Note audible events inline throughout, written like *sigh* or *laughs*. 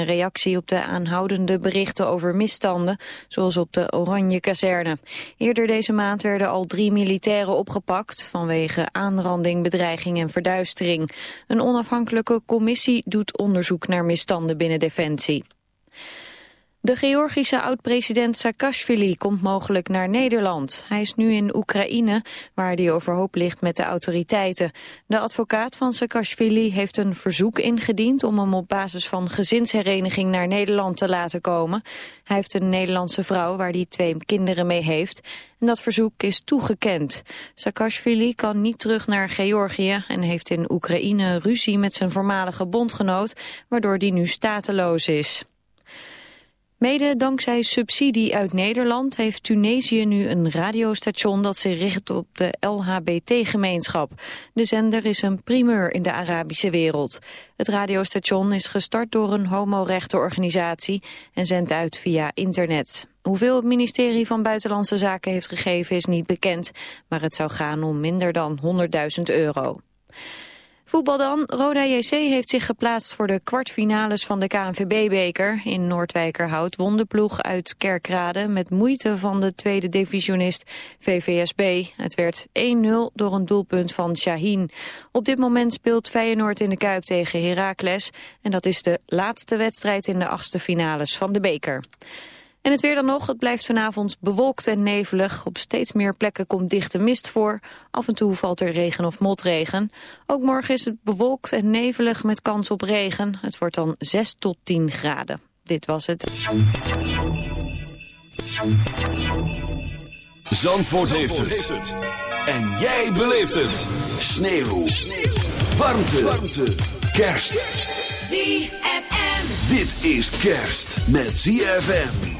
een reactie op de aanhoudende berichten over misstanden, zoals op de Oranje kazerne. Eerder deze maand werden al drie militairen opgepakt vanwege aanranding, bedreiging en verduistering. Een onafhankelijke commissie doet onderzoek naar misstanden binnen Defensie. De Georgische oud-president Saakashvili komt mogelijk naar Nederland. Hij is nu in Oekraïne, waar hij overhoop ligt met de autoriteiten. De advocaat van Saakashvili heeft een verzoek ingediend... om hem op basis van gezinshereniging naar Nederland te laten komen. Hij heeft een Nederlandse vrouw waar hij twee kinderen mee heeft. En dat verzoek is toegekend. Saakashvili kan niet terug naar Georgië... en heeft in Oekraïne ruzie met zijn voormalige bondgenoot... waardoor hij nu stateloos is. Mede dankzij subsidie uit Nederland heeft Tunesië nu een radiostation dat zich richt op de LHBT-gemeenschap. De zender is een primeur in de Arabische wereld. Het radiostation is gestart door een homorechtenorganisatie en zendt uit via internet. Hoeveel het ministerie van Buitenlandse Zaken heeft gegeven is niet bekend, maar het zou gaan om minder dan 100.000 euro. Voetbal dan. Roda JC heeft zich geplaatst voor de kwartfinales van de KNVB-beker. In Noordwijkerhout won de ploeg uit Kerkrade met moeite van de tweede divisionist VVSB. Het werd 1-0 door een doelpunt van Shaheen. Op dit moment speelt Feyenoord in de Kuip tegen Heracles. En dat is de laatste wedstrijd in de achtste finales van de beker. En het weer dan nog, het blijft vanavond bewolkt en nevelig. Op steeds meer plekken komt dichte mist voor. Af en toe valt er regen of motregen. Ook morgen is het bewolkt en nevelig met kans op regen. Het wordt dan 6 tot 10 graden. Dit was het. Zandvoort, heeft, het. En jij beleeft het. Sneeuw. Sneeuw. Warmte. Warmte. Kerst. ZFM. Dit is kerst met ZFM.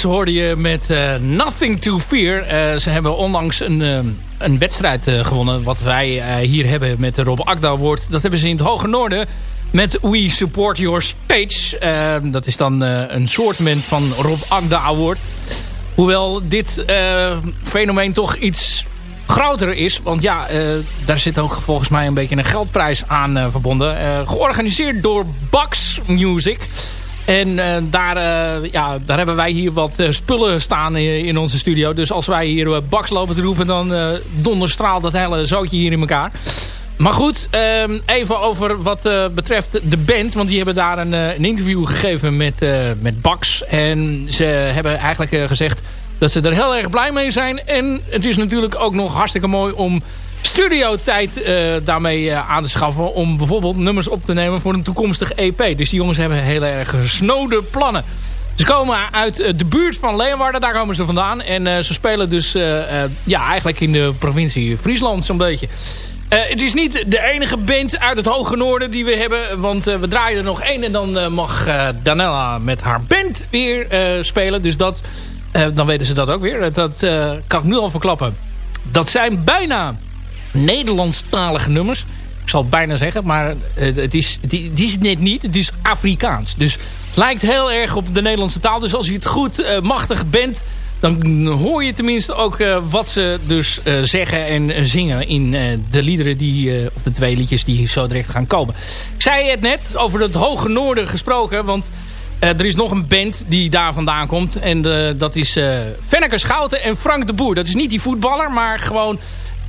Independence hoorde je met uh, Nothing to Fear. Uh, ze hebben onlangs een, uh, een wedstrijd gewonnen. Wat wij hier hebben met de Rob Akda Award. Dat hebben ze in het Hoge Noorden met We Support Your Stage. dat is dan een soortement van Rob Akda Award. Hoewel dit fenomeen toch iets groter is. Want ja, daar zit ook volgens mij een beetje een geldprijs aan verbonden. georganiseerd door Bax Music... En uh, daar, uh, ja, daar hebben wij hier wat uh, spullen staan in, in, onze studio. Dus als wij hier baks lopen te roepen, dan donderstraalt dat hele zootje hier in elkaar. Maar goed, ehm, even over wat betreft de band. Want die hebben daar een, een interview gegeven met, met Bax. En ze hebben eigenlijk gezegd dat ze er heel erg blij mee zijn. En het is natuurlijk ook nog hartstikke mooi om studiotijd uh, daarmee uh, aan te schaffen. Om bijvoorbeeld nummers op te nemen voor een toekomstig EP. Dus die jongens hebben heel erg snode plannen. Ze komen uit uh, de buurt van Leeuwarden, daar komen ze vandaan. En ze spelen dus ja, eigenlijk in de provincie Friesland zo'n beetje. het is niet de enige band uit het Hoge Noorden die we hebben. Want we draaien er nog één en dan mag Danella met haar band weer spelen. Dus dat, dan weten ze dat ook weer. Dat kan ik nu al verklappen. Dat zijn bijna Nederlandstalige nummers. Ik zal het bijna zeggen, maar het, is, het, is net niet. Het is Afrikaans. Dus het lijkt heel erg op de Nederlandse taal. Dus als je het goed uh, machtig bent... dan hoor je tenminste ook uh, wat ze dus zeggen en zingen... in de liederen, die, of de twee liedjes die zo direct gaan komen. Ik zei het net, over het Hoge Noorden gesproken... want er is nog een band die daar vandaan komt. En dat is Fenneke Schouten en Frank de Boer. Dat is niet die voetballer, maar gewoon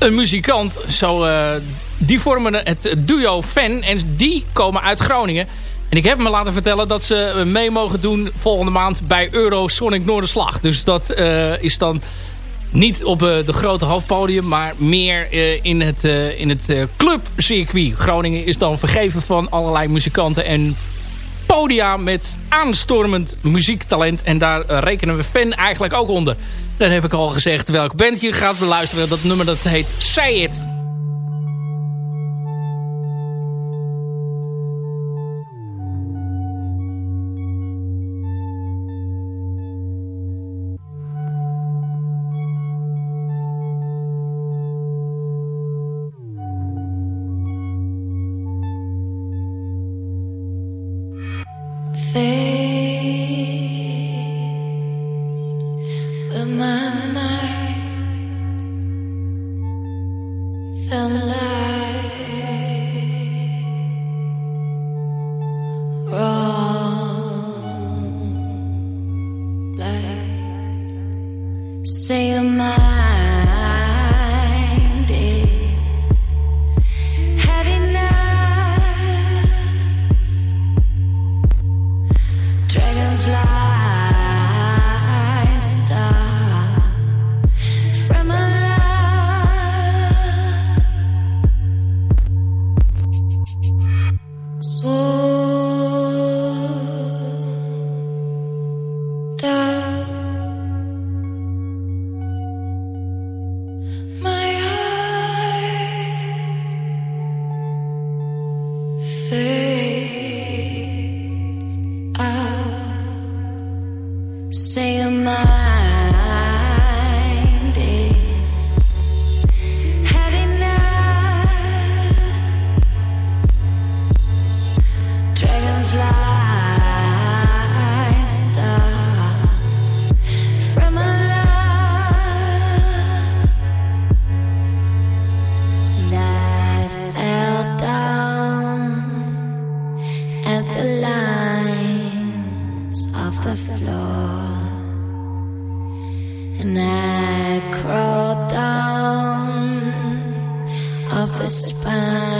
een muzikant. Zo, uh, die vormen het duo Fan en die komen uit Groningen. En ik heb me laten vertellen dat ze mee mogen doen volgende maand bij Eurosonic Noorderslag. Dus dat uh, is dan niet op uh, de grote hoofdpodium, maar meer in het, in het clubcircuit. Groningen is dan vergeven van allerlei muzikanten en podia met aanstormend muziektalent. En daar rekenen we fan eigenlijk ook onder. Dan heb ik al gezegd welk band je gaat beluisteren. Dat nummer dat heet Say It. Of off the floor. And I crawled down off the spine.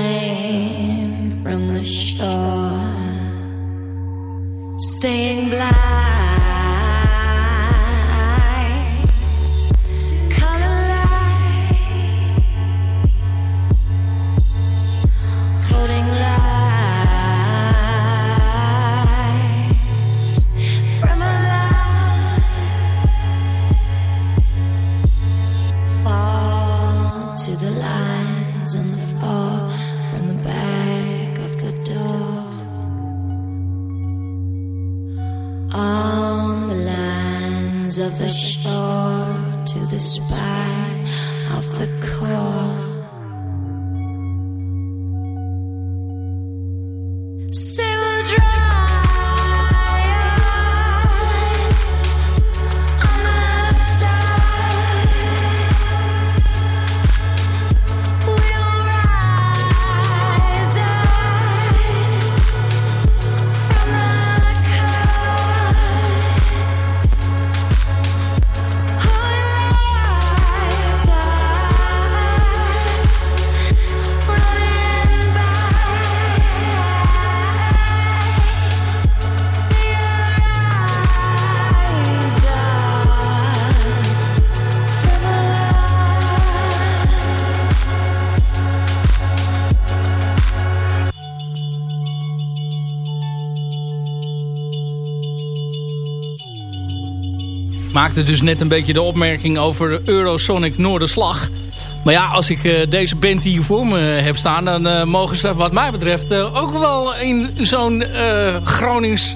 Maakte dus net een beetje de opmerking over Eurosonic Noorderslag. Maar ja, als ik uh, deze band hier voor me heb staan... dan uh, mogen ze wat mij betreft ook wel in zo'n Gronings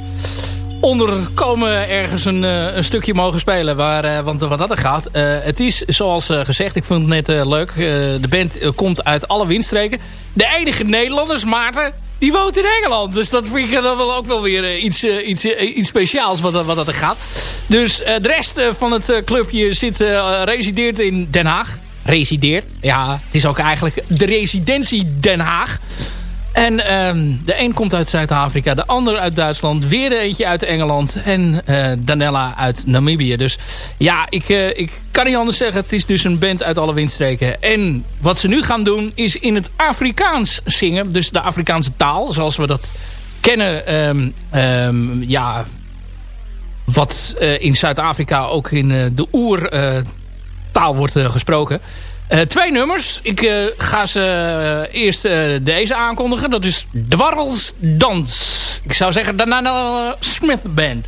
onderkomen ergens een, een stukje mogen spelen. Waar, want wat dat er gaat, het is zoals gezegd, ik vond het net leuk. de band komt uit alle windstreken. De enige Nederlanders, Maarten, die woont in Engeland. Dus dat vind ik dan wel ook wel weer eh, iets, uh, iets, uh, iets speciaals wat, wat dat er gaat. Dus de rest van het clubje zit, resideert in Den Haag. Resideert. Ja, het is ook eigenlijk de residentie Den Haag. En uh, de een komt uit Zuid-Afrika, de ander uit Duitsland, weer eentje uit Engeland en uh, Danella uit Namibië. Dus ja, ik, uh, ik kan niet anders zeggen, het is dus een band uit alle windstreken. En wat ze nu gaan doen is in het Afrikaans zingen, dus de Afrikaanse taal, zoals we dat kennen. Um, um, ja, wat uh, in Zuid-Afrika ook in de oertaal wordt gesproken. Uh, twee nummers. Ik uh, ga ze uh, eerst deze aankondigen. Dat is Dwarrelsdans. Ik zou zeggen daarna Smith Band.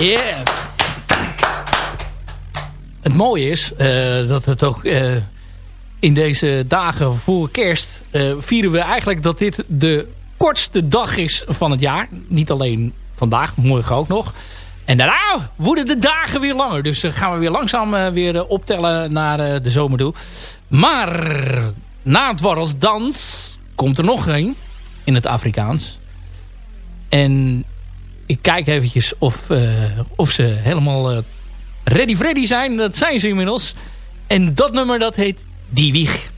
Yeah. Het mooie is uh, dat het ook uh, in deze dagen voor kerst... Uh, vieren we eigenlijk dat dit de kortste dag is van het jaar. Niet alleen vandaag, morgen ook nog. En daarna worden de dagen weer langer. Dus gaan we weer langzaam weer optellen naar de zomer toe. Maar na het dans komt er nog een in het Afrikaans. En ik kijk eventjes of, uh, of ze helemaal ready ready zijn. Dat zijn ze inmiddels. En dat nummer dat heet Die Wieg.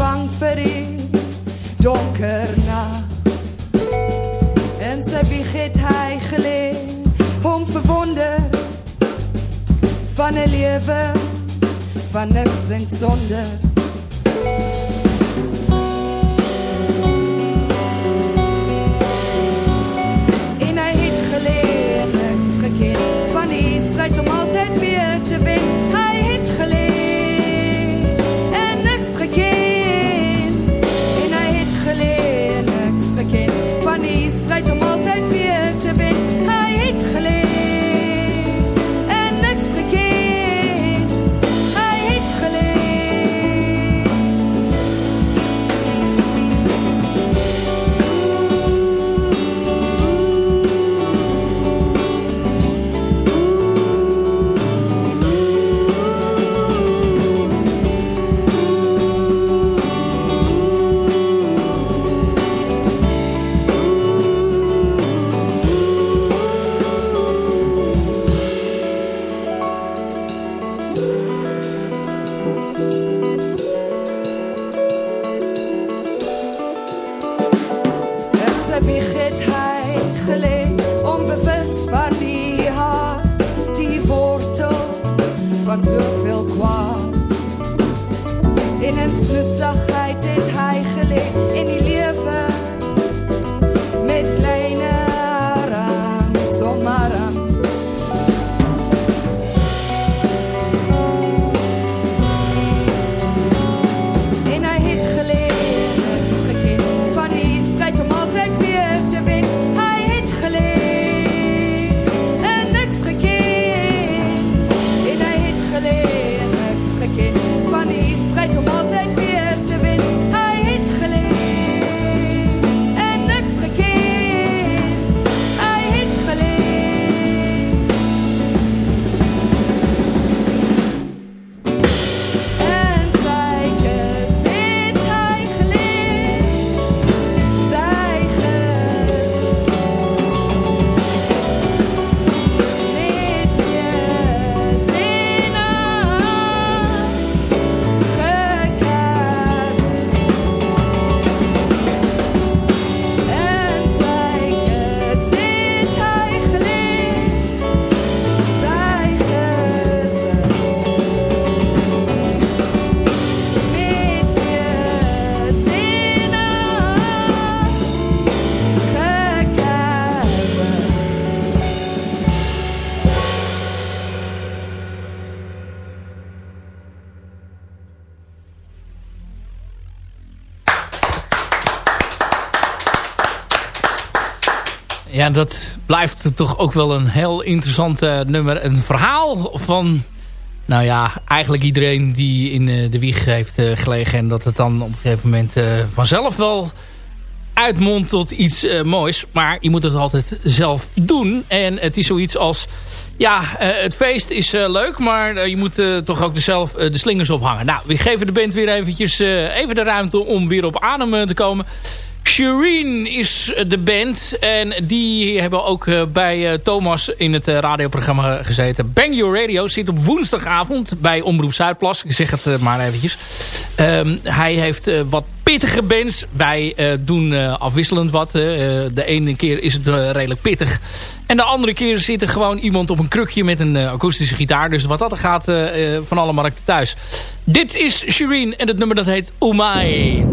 bang die donker na En zij het hij geleerd om verwonder van een leven, van niks en zonder. Dat blijft toch ook wel een heel interessant uh, nummer. Een verhaal van nou ja, eigenlijk iedereen die in de wieg heeft gelegen. En dat het dan op een gegeven moment vanzelf wel uitmondt tot iets moois. Maar je moet het altijd zelf doen. En het is zoiets als... Ja, het feest is leuk, maar je moet toch ook zelf de slingers ophangen. Nou, we geven de band weer eventjes even de ruimte om weer op adem te komen. Shireen is de band. En die hebben ook eh, bij eh, Thomas in het eh, radioprogramma gezeten. Bang Your Radio zit op woensdagavond bij Omroep Zuidplas. Ik zeg het maar eventjes. Um, hij heeft wat pittige bands. Wij doen afwisselend wat. de ene keer is het redelijk pittig. En de andere keer zit er gewoon iemand op een krukje met een akoestische gitaar. Dus wat dat gaat van alle markten thuis. Dit is Shireen en het nummer dat heet Umai.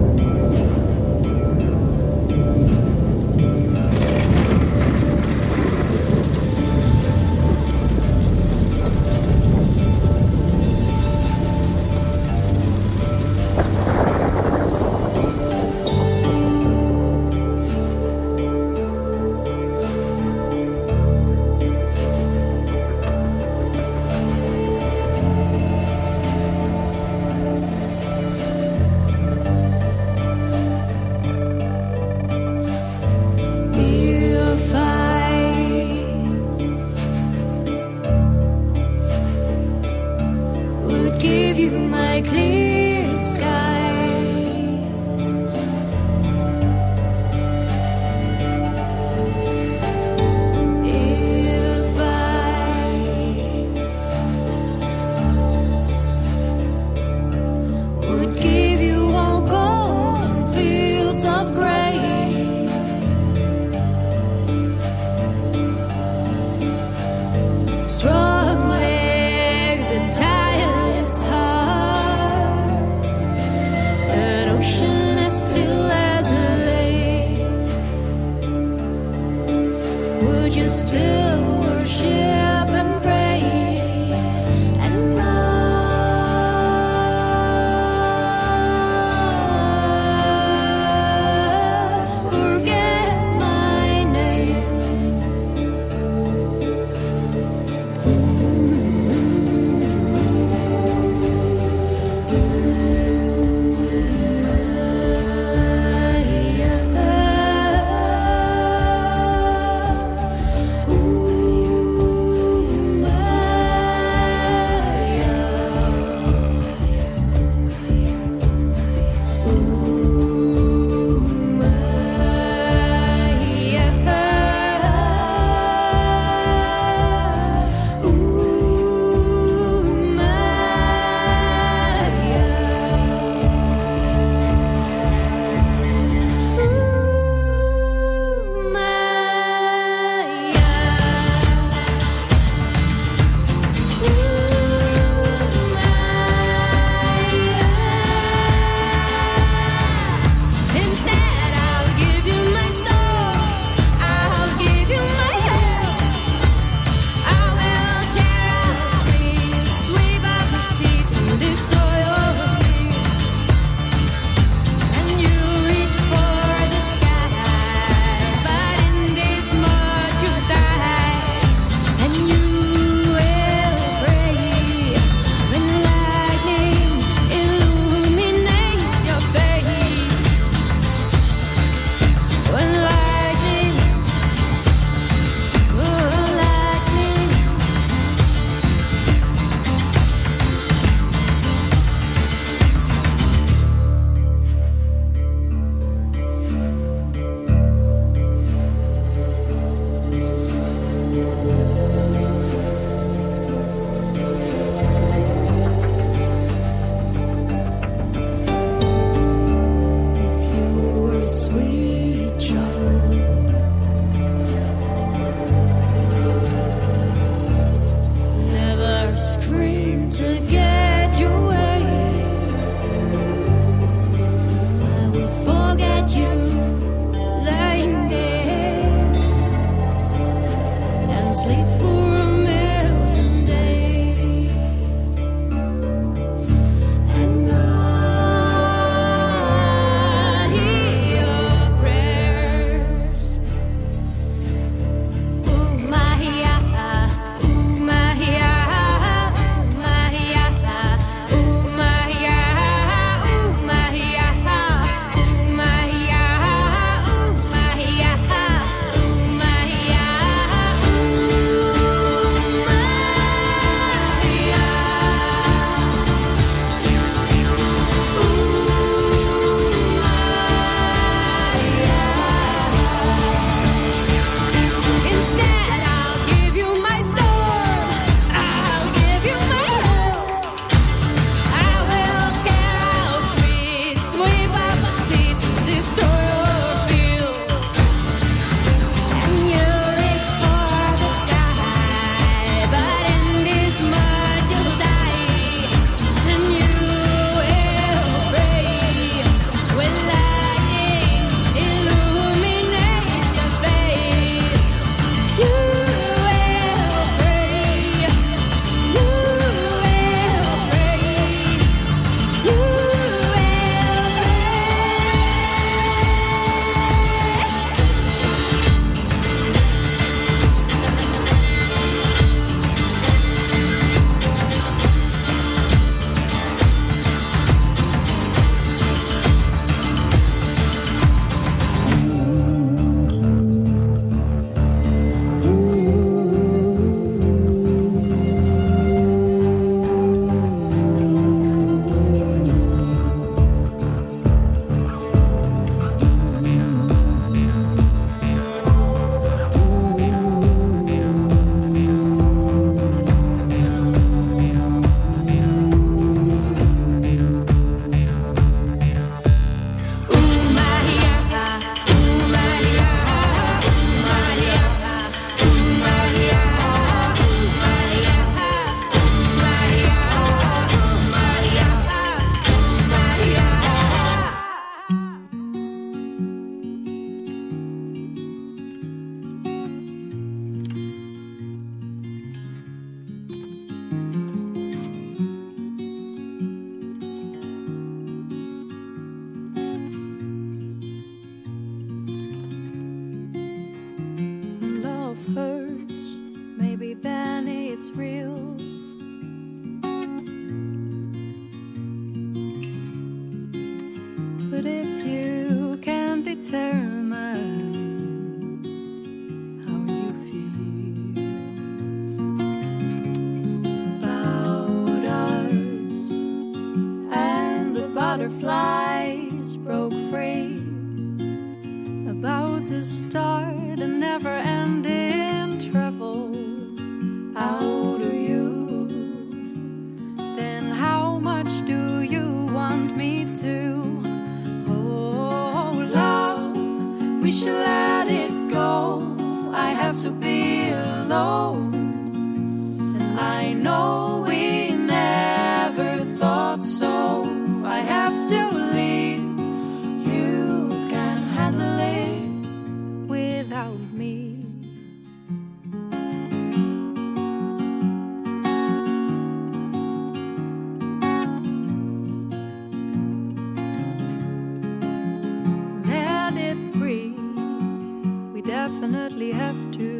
Definitely have to.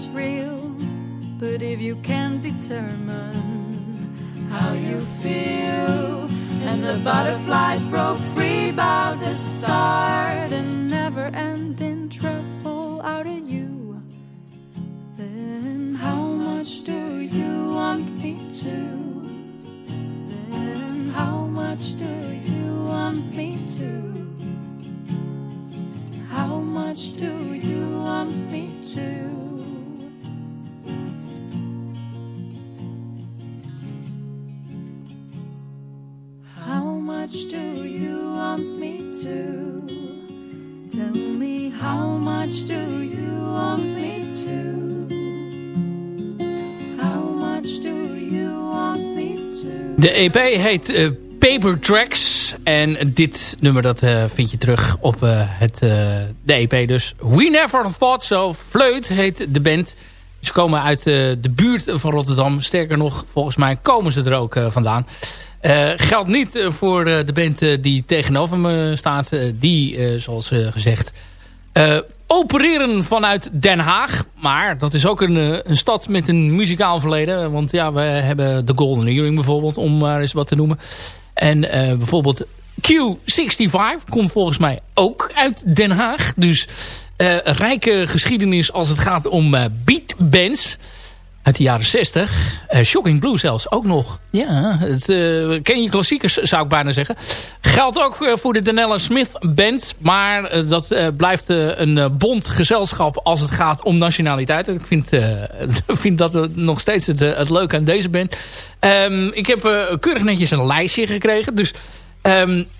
It's real. But if you can't determine how you feel, and the butterflies broke free about the start a never ending trouble out of you, then how much do you want me to? Then how much do you want me to? How much do you want me to? Do you want me to? Tell me, how much do you want me to? How much do you want me to? De EP heet eh, Paper Tracks. En dit nummer dat eh, vind je terug op eh, het, de EP dus. We Never Thought So. Fleut heet de band. Ze komen uit de buurt van Rotterdam. Sterker nog, volgens mij komen ze er ook vandaan. Eh, geldt niet eh, voor eh, de band die tegenover me staat. Die, zoals gezegd, opereren vanuit Den Haag. Maar dat is ook een, een stad met een muzikaal verleden. Want ja, we hebben de Golden Earring bijvoorbeeld, om maar eens wat te noemen. En bijvoorbeeld Q65 komt volgens mij ook uit Den Haag. Dus eh, rijke geschiedenis als het gaat om beatbands uit de jaren 60. Eh, Shocking Blue zelfs ook nog. Ja, het, eh, ken je klassiekers zou ik bijna zeggen. Geldt ook eh, voor de Danella Smith Band. Maar dat blijft een bond gezelschap als het gaat om nationaliteit. Ik vind, *laughs* vind dat nog steeds het, het leuke aan deze band. Ehm, ik heb keurig netjes een lijstje gekregen. Dus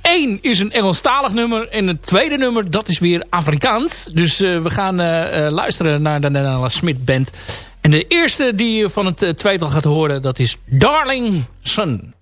Eén is een Engelstalig nummer. En het tweede nummer, dat is weer Afrikaans. Dus we gaan luisteren naar de Nella Smith Band. En de eerste die je van het eh, tweetal gaat horen, dat is Darling Sun.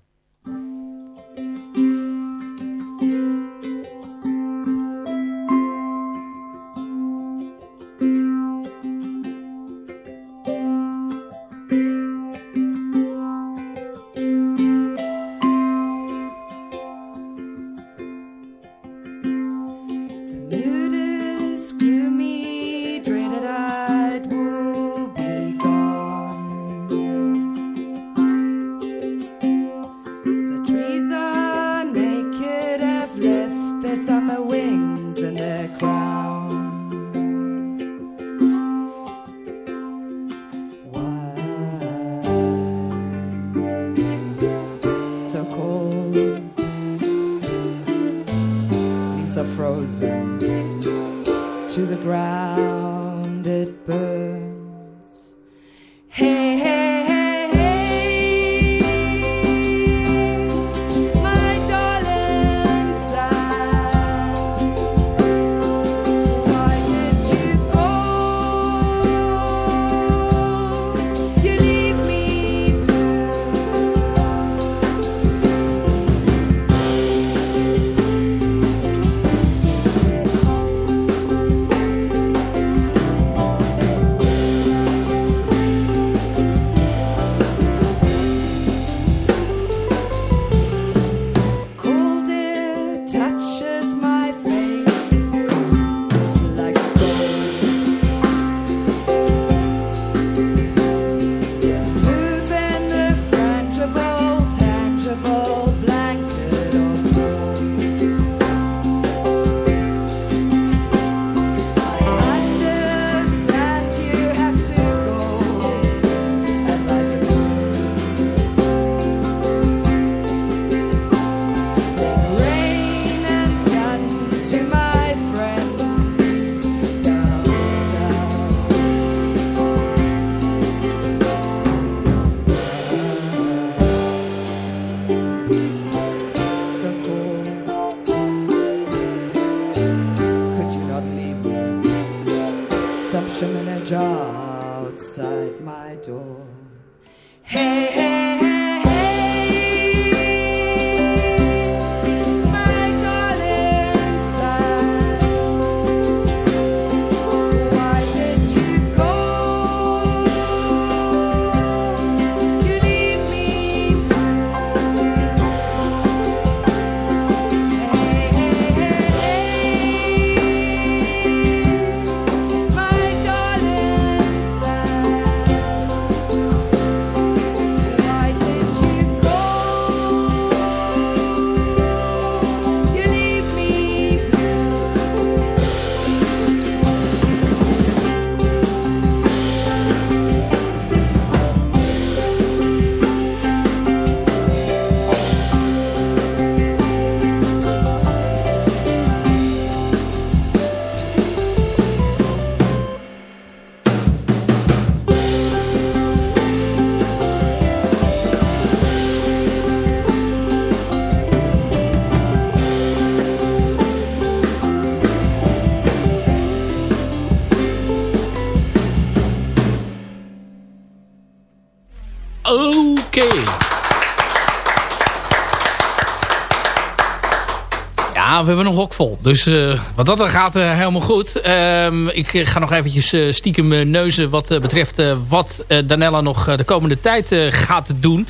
Ja, we hebben een hok vol. Dus eh, wat dat er gaat, eh, helemaal goed. Ehm, ik eh, ga nog eventjes stiekem neuzen wat betreft wat Danella nog de komende tijd gaat doen.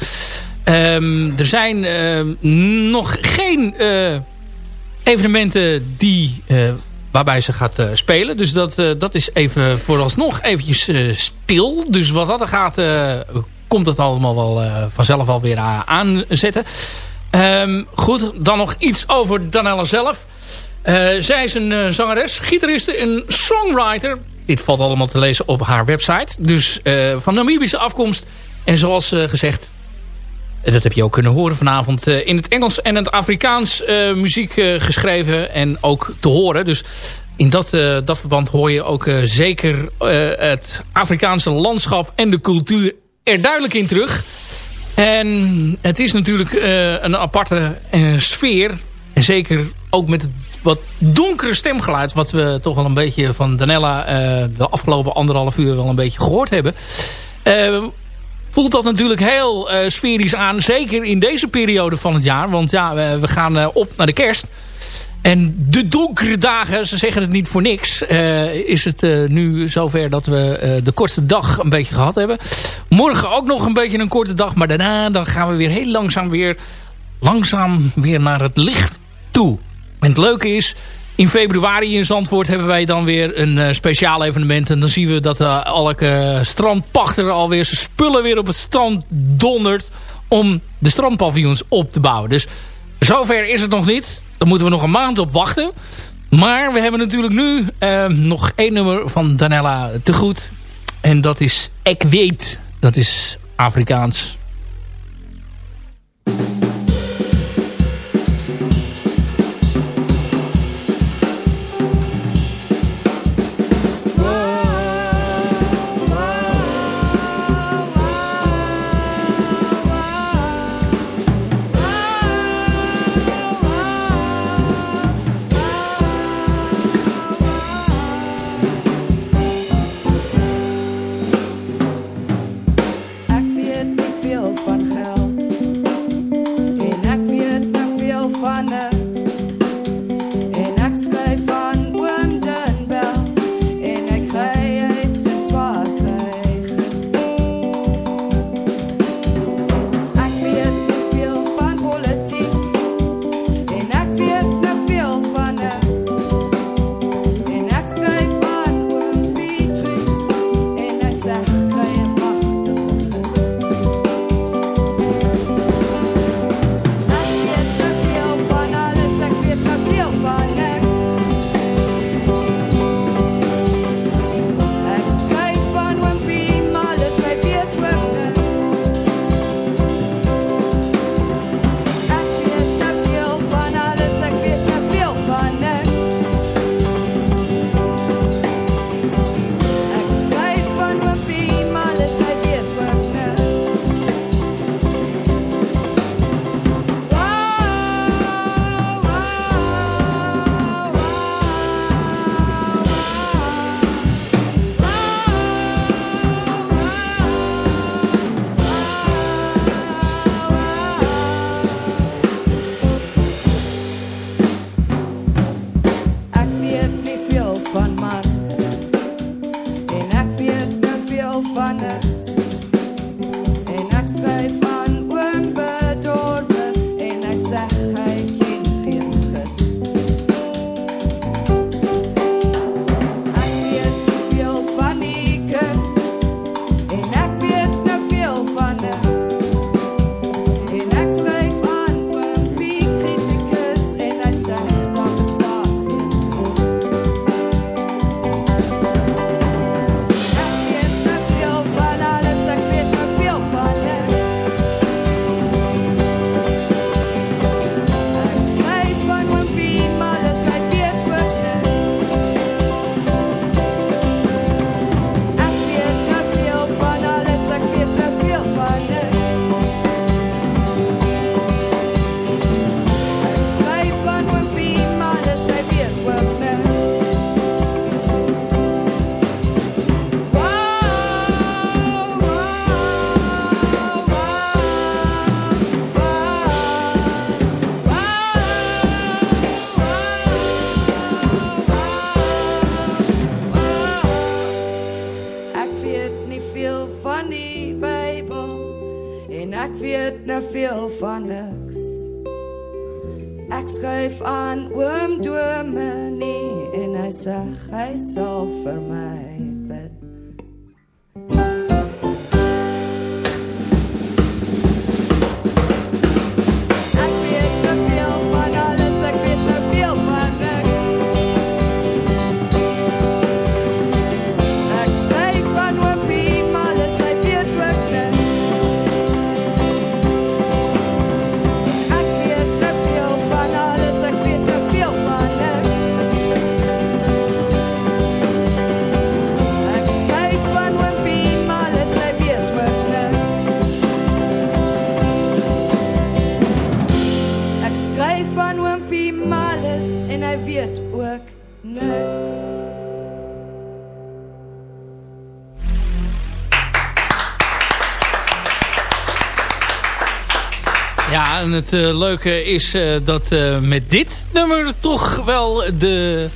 Ehm, er zijn eh, nog geen evenementen die, waarbij ze gaat spelen. Dus dat, dat is even vooralsnog eventjes stil. Dus wat dat er gaat, komt het allemaal wel eh, vanzelf alweer a- aanzetten. Ehm, goed, dan nog iets over Danella zelf. Eh, zij is een eh, zangeres, gitariste en songwriter. Dit valt allemaal te lezen op haar website. Dus eh, van Namibische afkomst. En zoals eh, gezegd, dat heb je ook kunnen horen vanavond eh, in het Engels en het Afrikaans eh, muziek eh, geschreven en ook te horen. Dus in dat, eh, dat verband hoor je ook eh, zeker eh, het Afrikaanse landschap en de cultuur er duidelijk in terug. En het is natuurlijk eh, een aparte eh, sfeer. En zeker ook met het wat donkere stemgeluid... wat we toch wel een beetje van Danella eh, de afgelopen anderhalf uur wel een beetje gehoord hebben... Voelt dat natuurlijk heel sferisch aan. Zeker in deze periode van het jaar. Want ja, we, gaan op naar de kerst. En de donkere dagen, ze zeggen het niet voor niks... eh, is het eh, nu zover dat we eh, de kortste dag een beetje gehad hebben. Morgen ook nog een beetje een korte dag. Maar daarna dan gaan we weer heel langzaam weer, langzaam weer naar het licht toe. En het leuke is... In februari in Zandvoort hebben wij dan weer een speciaal evenement. En dan zien we dat elke strandpachter alweer zijn spullen weer op het strand dondert. Om de strandpaviljoens op te bouwen. Dus zover is het nog niet. Dan moeten we nog een maand op wachten. Maar we hebben natuurlijk nu nog één nummer van Danella te goed. En dat is Ik Weet. Dat is Afrikaans. funny. En het uh, leuke is uh, dat uh, met dit nummer toch wel de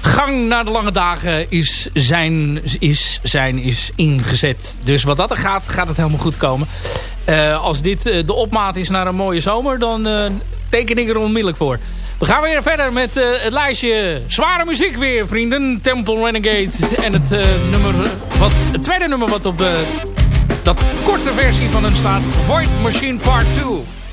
gang naar de lange dagen is zijn, is, zijn, is ingezet. Dus wat dat er gaat, gaat het helemaal goed komen. als dit de opmaat is naar een mooie zomer, dan teken ik er onmiddellijk voor. We gaan weer verder met het lijstje zware muziek weer, vrienden. Temple Renegade en het, nummer, wat, het tweede nummer wat op dat korte versie van hem staat. Void Machine Part 2.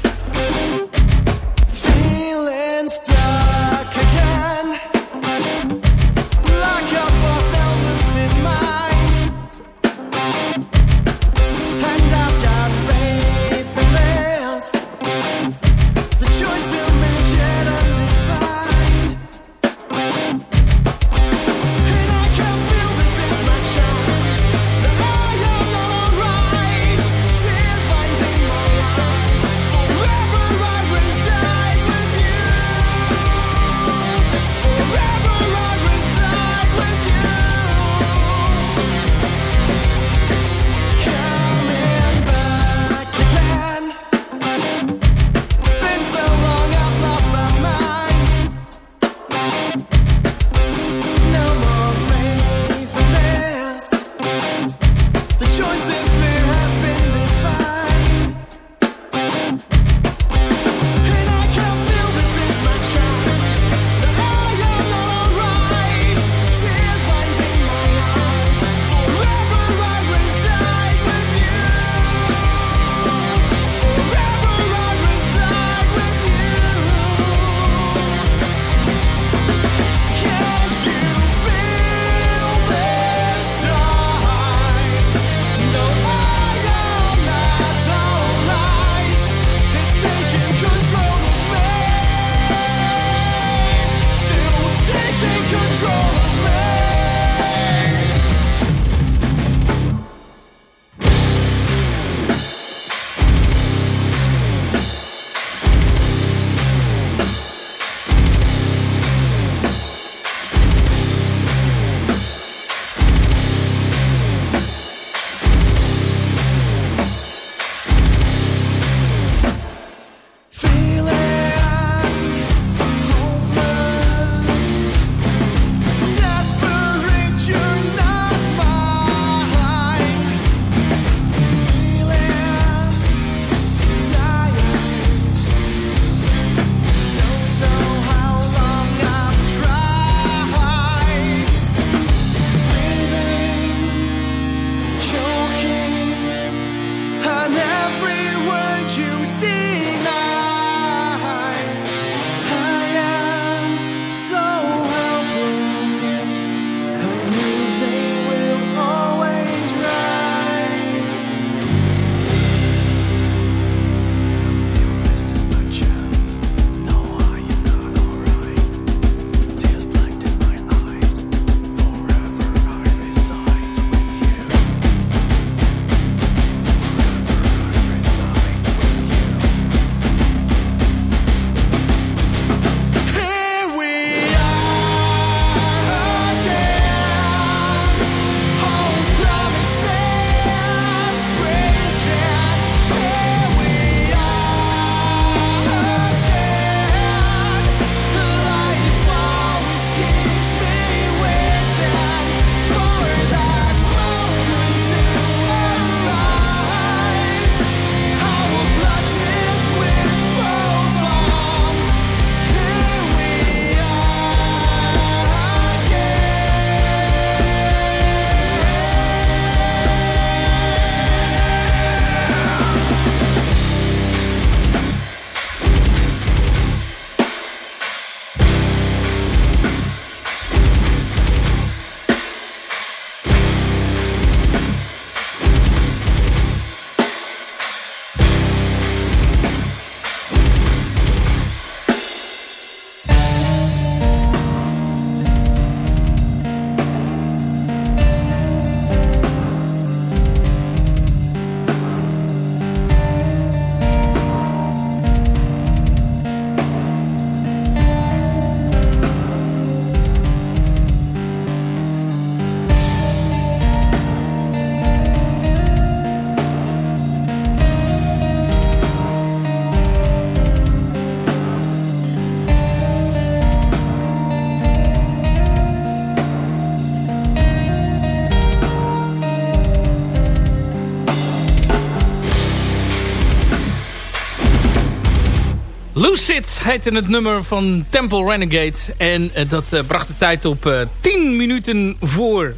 Heette het nummer van Temple Renegade. En dat bracht de tijd op 10 minuten voor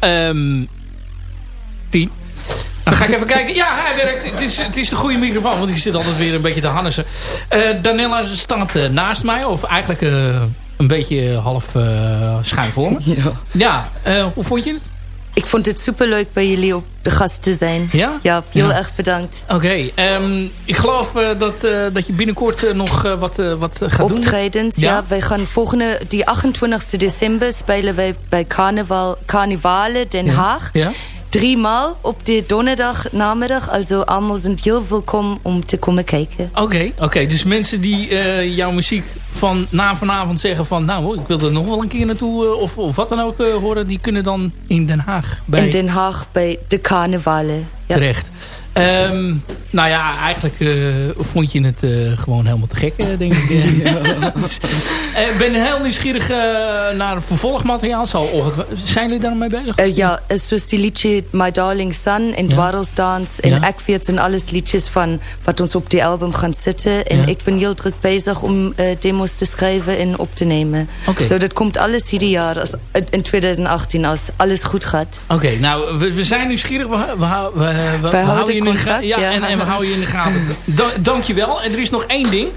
um, 10. Dan ga ik even kijken. Ja, hij werkt. Het is, het is de goede microfoon, want die zit altijd weer een beetje te hannissen. Danella staat naast mij, of eigenlijk een beetje half schuin voor me. *laughs* Ja, ja hoe vond je het? Ik vond het superleuk bij jullie op de gast te zijn. Ja? Ja, heel erg bedankt. Oké, ehm, ik geloof uh, dat, uh, dat je binnenkort uh, nog wat, wat gaat doen. Optredens, ja? ja. Wij gaan volgende, die 28 december spelen wij bij Carnaval, Carnivale Den Haag. Ja driemaal op de donderdag namiddag. Also allemaal zijn heel welkom om te komen kijken. Oké, oké. dus mensen die jouw muziek van na vanavond zeggen van... nou, ik wil er nog wel een keer naartoe uh, of, of wat dan ook uh, horen... die kunnen dan in Den Haag bij... In Den Haag bij de carnavalen. Ja. Terecht. Um, nou ja, eigenlijk uh, vond je het uh, gewoon helemaal te gek, uh, denk ik. Ik *laughs* *laughs* ben heel nieuwsgierig naar vervolgmateriaal. Zal zijn jullie daar mee bezig? ja, zoals die liedje My Darling Son en Dwarrelsdans en ja. Zijn alles liedjes van wat ons op die album gaan zitten. En ja. ik ben heel druk bezig om demos te schrijven en op te nemen. Okay. So, dat komt alles ieder jaar als, in 2018 als alles goed gaat. Oké, okay, nou, we, we, zijn nieuwsgierig. We, we, we, we, we houden je contract, ja, En, en, we houden je in de gaten. *laughs* Da dankjewel. En er is nog één ding.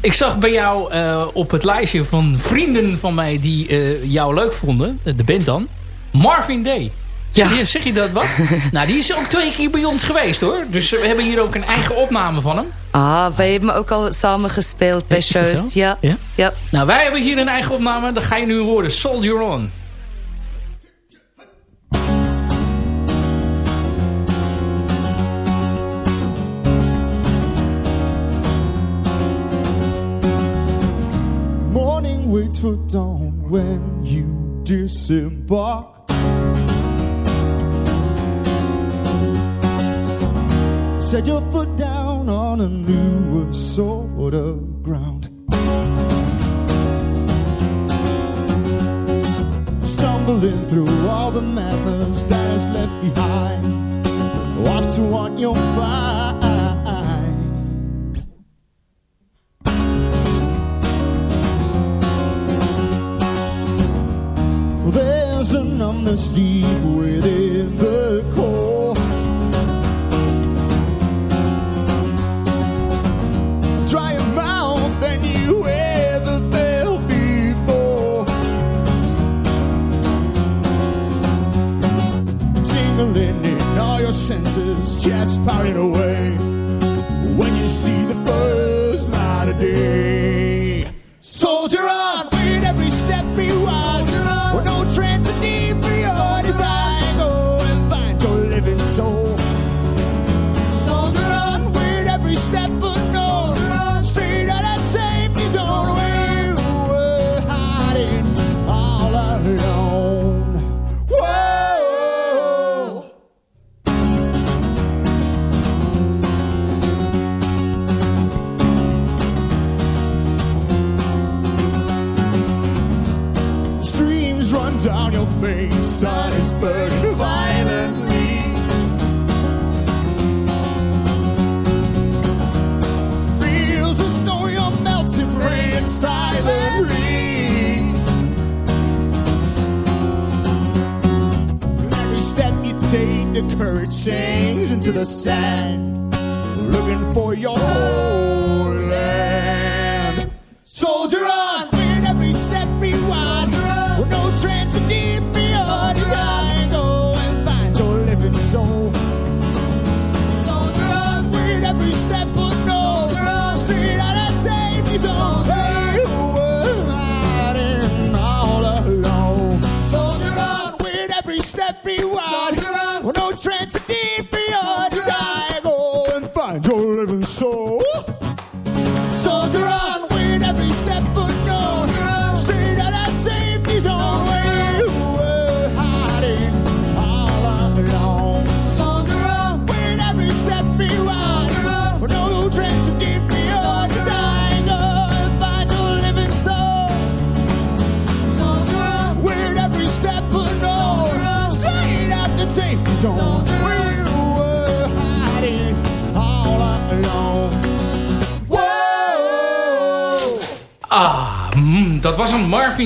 Ik zag bij jou uh, op het lijstje van vrienden van mij die uh, jou leuk vonden. De band dan. Marvin Day. Zeg, je, zeg je dat wat? *laughs* nou, die is ook twee keer bij ons geweest hoor. Dus we hebben hier ook een eigen opname van hem. Ah, wij hebben ook al samen gespeeld bij shows. Ja. ja. Ja? Nou, wij hebben hier een eigen opname. Dan ga je nu horen. Soldier On. Waits for dawn when you disembark. Set your foot down on a newer sort of ground. Stumbling through all the methods that is left behind, off to what you'll find. Numbness deep within the core. Dry your mouth than you ever felt before. Tingling in all your senses, just powering away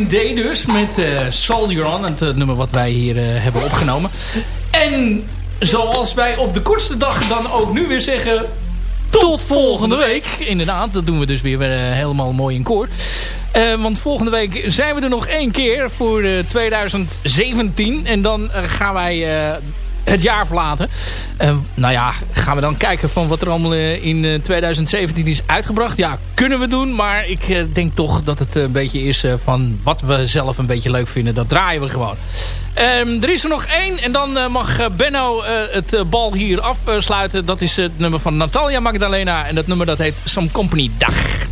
een Marvin Day dus met uh, Soldier On. Het nummer wat wij hier hebben opgenomen. En zoals wij op de kortste dag dan ook nu weer zeggen... Tot volgende week. Inderdaad, dat doen we dus weer, weer helemaal mooi in koor. want volgende week zijn we er nog één keer voor 2017. En dan gaan wij het jaar verlaten. Uh, nou ja, gaan we dan kijken van wat er allemaal eh, in 2017 eh, is uitgebracht. Ja, kunnen we doen. Maar ik uh, denk toch dat het een beetje is van wat we zelf een beetje leuk vinden. Dat draaien we gewoon. Um, er is er nog één. En dan mag Benno het bal hier afsluiten. Dat is het nummer van Natalia Magdalena. En dat nummer dat heet Some Company Dag.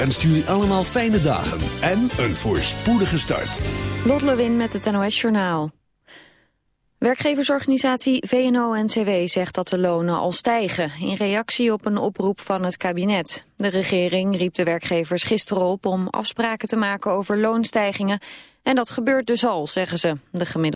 Wenst jullie allemaal fijne dagen en een voorspoedige start. Lot Lewin met het NOS Journaal. Werkgeversorganisatie VNO-NCW zegt dat de lonen al stijgen... in reactie op een oproep van het kabinet. De regering riep de werkgevers gisteren op om afspraken te maken over loonstijgingen... en dat gebeurt dus al, zeggen ze. De gemiddelde